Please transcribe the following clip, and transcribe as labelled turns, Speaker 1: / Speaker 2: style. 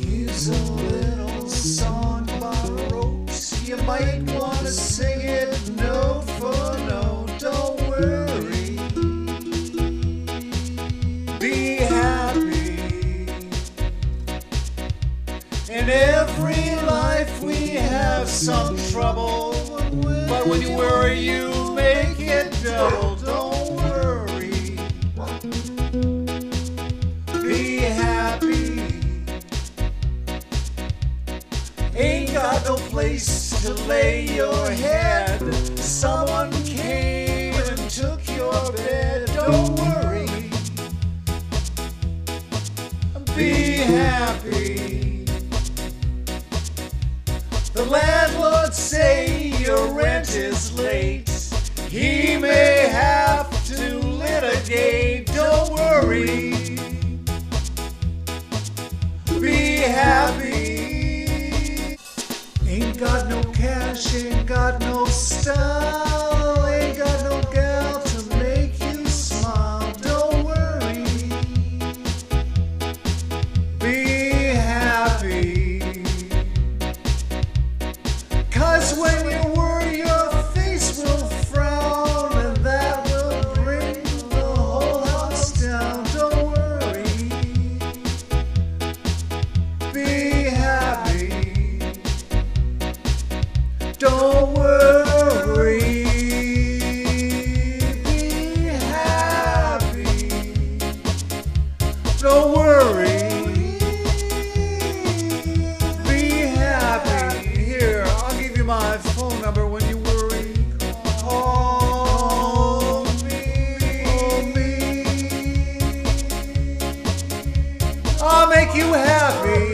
Speaker 1: Here's a little song by Ropes. You might want to sing it note for note. Don't worry. Be happy. In every life we have some trouble. But when you worry, you make it double. Ain't got no place to lay your head. Someone came and took your bed. Don't worry. Be happy. The landlord say your rent is Don't worry. Be happy. Here, I'll give you my phone number when you worry. Call me. Call me. I'll make you happy.